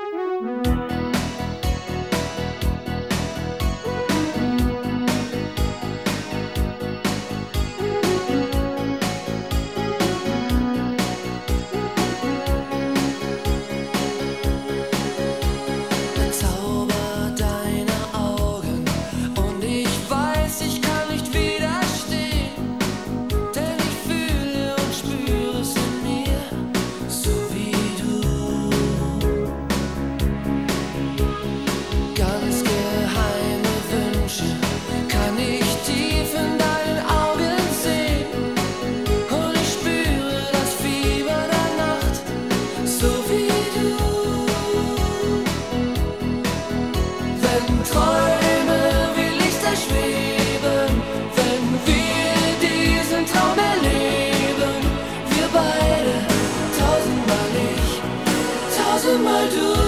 Woo! wenn Träume wie Lichter schweben, wenn wir diesen Traum erleben, wir beide, tausendmal ich, tausendmal du.